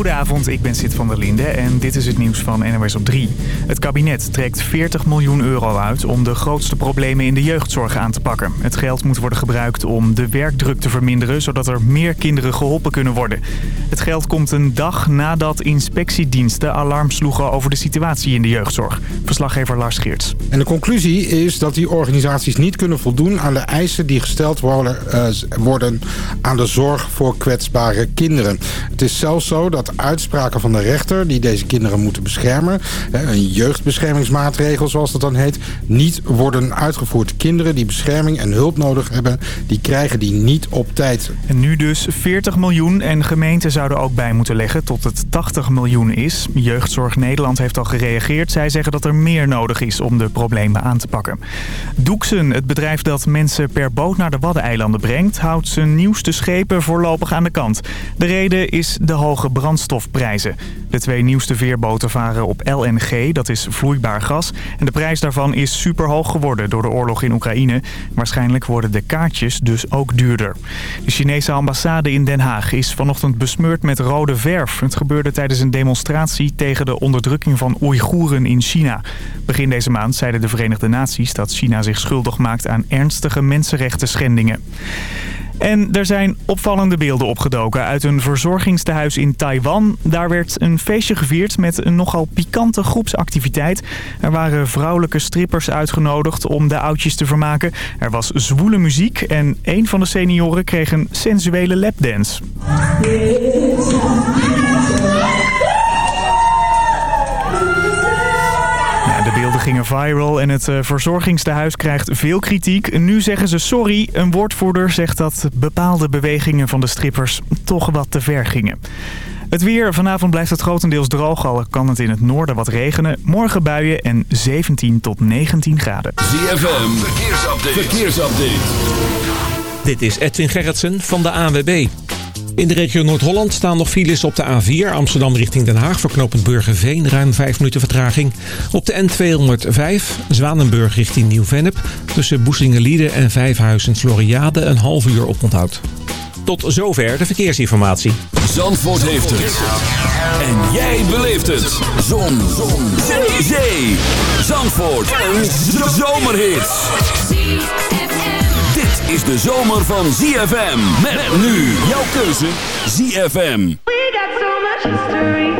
Goedenavond, ik ben Sid van der Linde en dit is het nieuws van NOS op 3. Het kabinet trekt 40 miljoen euro uit om de grootste problemen in de jeugdzorg aan te pakken. Het geld moet worden gebruikt om de werkdruk te verminderen, zodat er meer kinderen geholpen kunnen worden. Het geld komt een dag nadat inspectiediensten alarm sloegen over de situatie in de jeugdzorg. Verslaggever Lars Geerts. En de conclusie is dat die organisaties niet kunnen voldoen aan de eisen die gesteld worden, worden aan de zorg voor kwetsbare kinderen. Het is zelfs zo dat uitspraken van de rechter die deze kinderen moeten beschermen... een jeugdbeschermingsmaatregel zoals dat dan heet... niet worden uitgevoerd. Kinderen die bescherming en hulp nodig hebben... die krijgen die niet op tijd. En nu dus 40 miljoen en gemeenten zouden ook bij moeten leggen tot het 80 miljoen is. Jeugdzorg Nederland heeft al gereageerd. Zij zeggen dat er meer nodig is om de problemen aan te pakken. Doeksen, het bedrijf dat mensen per boot naar de Waddeneilanden brengt... houdt zijn nieuwste schepen voorlopig aan de kant. De reden is de hoge brandstofprijzen. De twee nieuwste veerboten varen op LNG, dat is vloeibaar gas. En de prijs daarvan is superhoog geworden door de oorlog in Oekraïne. Waarschijnlijk worden de kaartjes dus ook duurder. De Chinese ambassade in Den Haag is vanochtend besmeurd met rode verf. Het gebeurde tijdens een demonstratie tegen de onderdrukking van Oeigoeren in China. Begin deze maand zeiden de Verenigde Naties dat China zich schuldig maakt aan ernstige mensenrechten schendingen. En er zijn opvallende beelden opgedoken uit een verzorgingstehuis in Taiwan. Daar werd een feestje gevierd met een nogal pikante groepsactiviteit. Er waren vrouwelijke strippers uitgenodigd om de oudjes te vermaken. Er was zwoele muziek en een van de senioren kreeg een sensuele lapdance de beelden gingen viral en het uh, verzorgingstehuis krijgt veel kritiek. Nu zeggen ze sorry. Een woordvoerder zegt dat bepaalde bewegingen van de strippers toch wat te ver gingen. Het weer. Vanavond blijft het grotendeels droog, al kan het in het noorden wat regenen. Morgen buien en 17 tot 19 graden. ZFM, verkeersupdate. verkeersupdate. Dit is Edwin Gerritsen van de ANWB. In de regio Noord-Holland staan nog files op de A4 Amsterdam richting Den Haag... verknopend Burgerveen, ruim 5 minuten vertraging. Op de N205 Zwanenburg richting Nieuw-Vennep... tussen Boesingenlieden en Vijfhuizen Floriade een half uur op onthoud. Tot zover de verkeersinformatie. Zandvoort heeft het. En jij beleeft het. Zon. Zon. Zee. Zandvoort. Een zomerhit is de zomer van ZFM. Met, nu jouw keuze ZFM. We got so much history.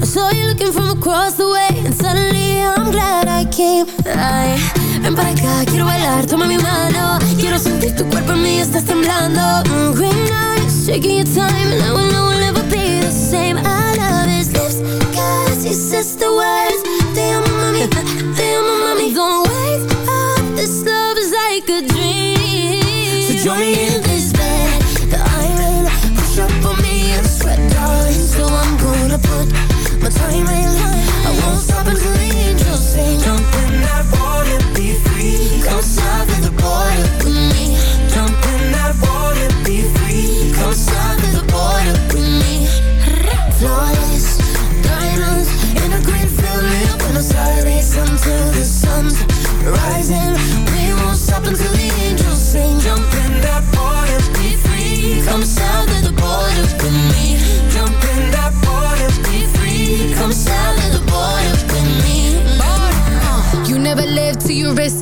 I saw you looking from across the way, and suddenly I'm glad I came. Ay, ven para acá, quiero bailar, toma mi mano. Quiero sentir tu cuerpo en mí, estás temblando. Mm, green eyes, taking your time, and I will know we'll never be the same. I love his lips, cause he says the words. Mami, te amo, mami. Don't wake up, this love is like a dream. So join me in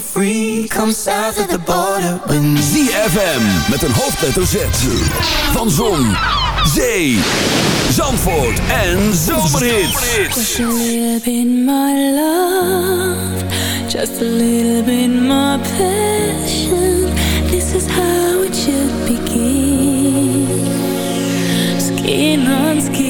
Be free. Come south of the border with me. ZFM met een hoofdletter Z. Van Zon, Zee, Zandvoort en Zomerhits. Just a little bit more love, just a little bit more passion. This is how it should begin. Skin on skin.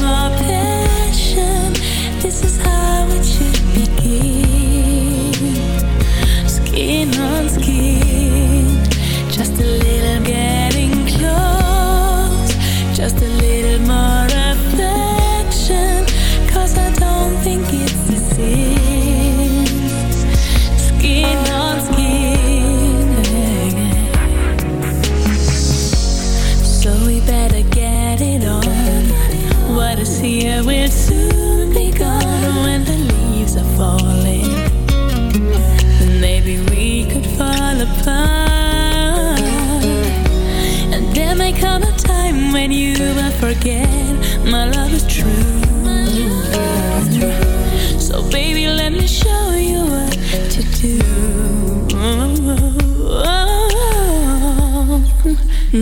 more. remain unskilled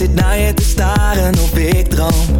Zit naar je te staren of ik droom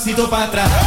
pasito para atrás.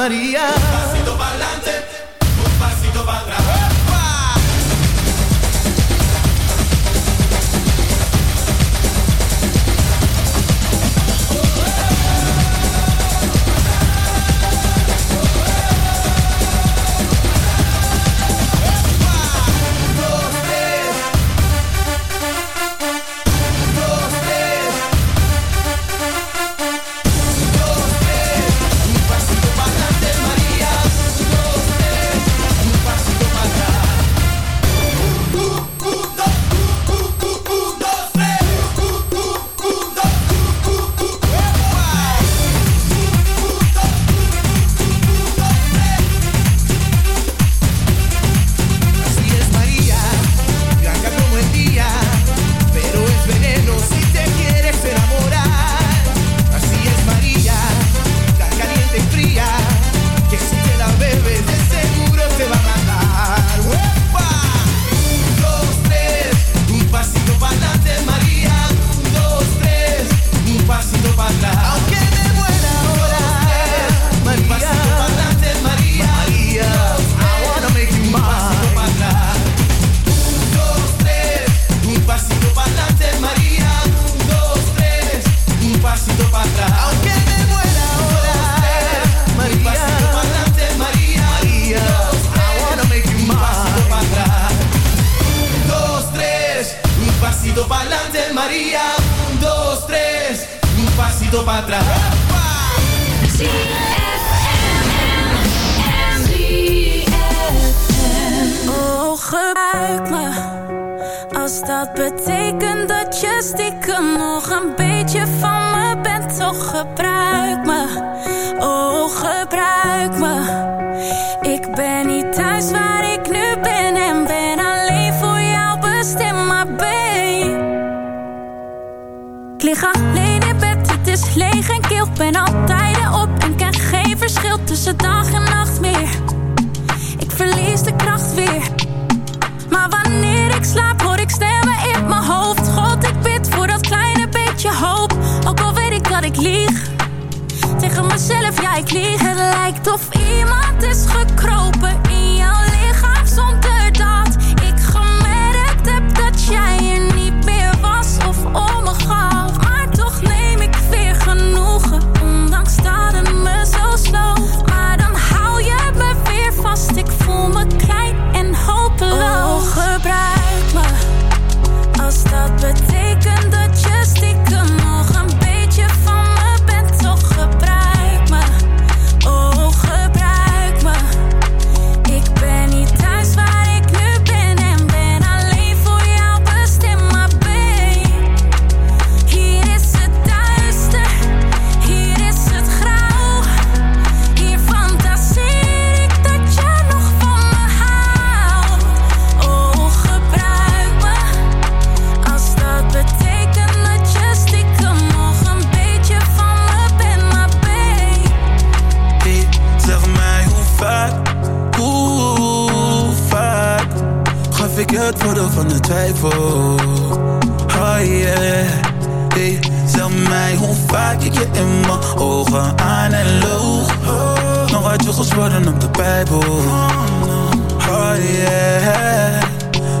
Maria. Dat betekent dat je stiekem nog een beetje van me bent. Toch gebruik me, oh gebruik me. Ik ben niet thuis waar ik nu ben en ben alleen voor jou bestemd. Maar ik lig alleen in bed, het is leeg en kil. Ben altijd op en ken geen verschil tussen dag en nacht meer. Ik verlies de kracht weer. Maar wanneer ik slaap ik stemmen in mijn hoofd. God, ik bid voor dat kleine beetje hoop. Ook al weet ik dat ik lieg. Tegen mezelf, ja ik lieg. Het lijkt of iemand is gekropen In jouw lichaam. Zonder het voordeel van de twijfel. Oh yeah. Hey, zeg mij hoe vaak ik je in mijn ogen aan en loog. Nog uit je gezworen op de Bijbel. Oh yeah.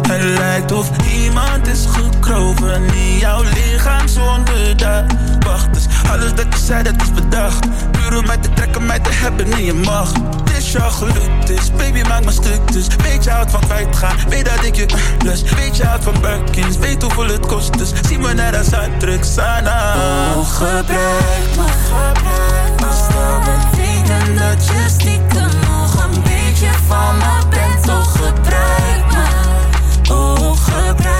Het lijkt of iemand is gekropen in jouw lichaam zonder dat Wacht eens, alles dat je zei dat is bedacht. Puur om mij te trekken, mij te hebben in je macht. Het is jou gelukt is, baby maak me stuk. Dus Weet je houdt van kwijtgaan, weet dat ik je lust. Weet je houdt van Birkins, weet hoeveel het kost. Dus Zie me net als uitdruk, Sana. Oh, gebruik me, gebruik me Als dat je stiekem nog een beetje van me bent. Toch gebruik me, oh gebruik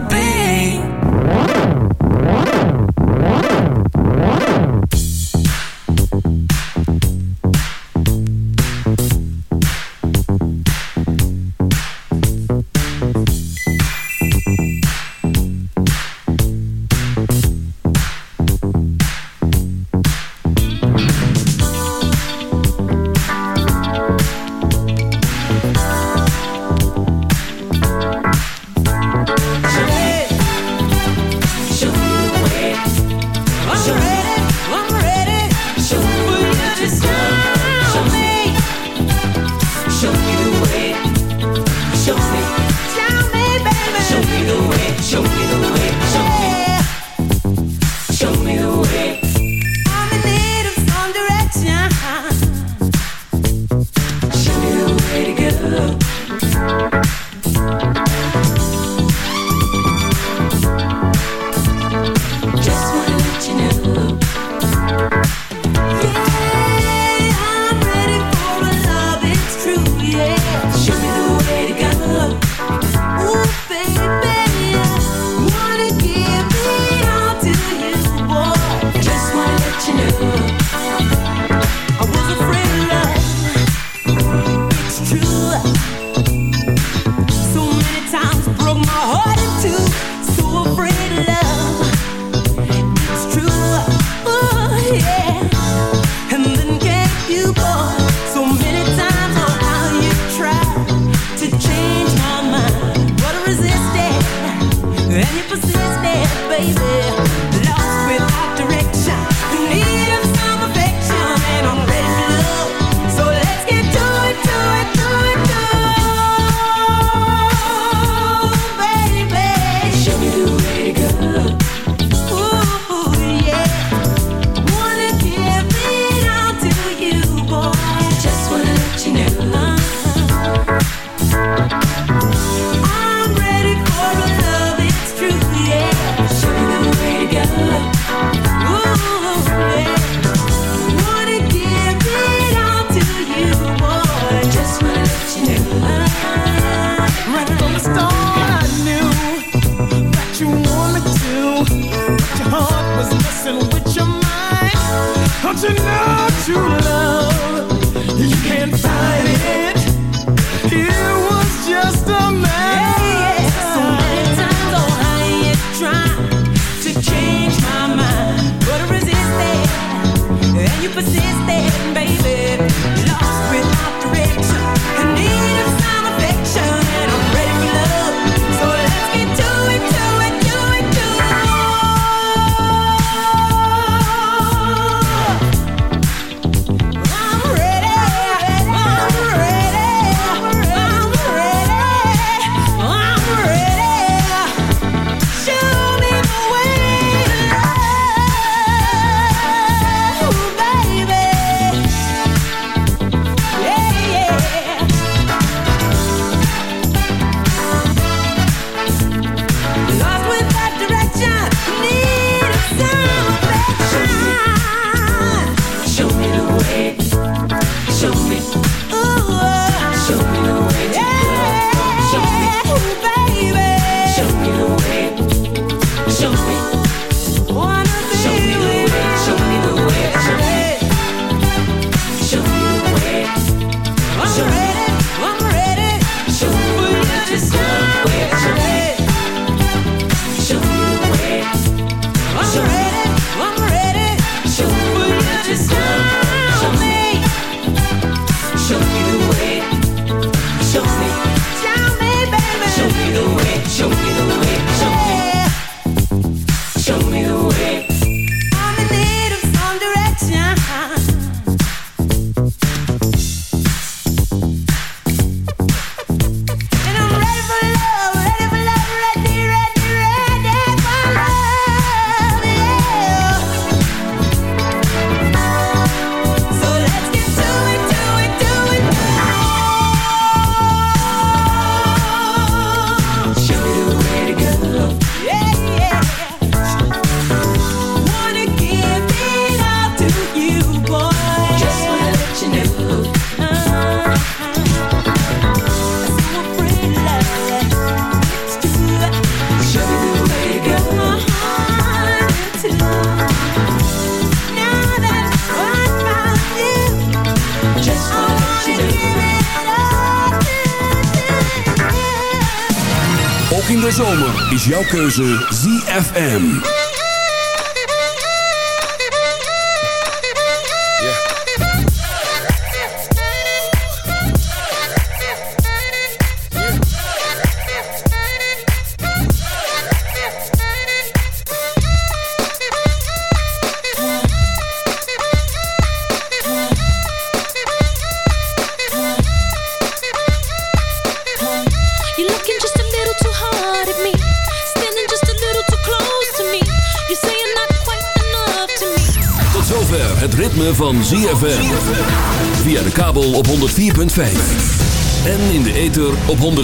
to know true love. You can't fight it. It was just a matter. Oh, to change my mind, but I and you. jouw keuze ZFM.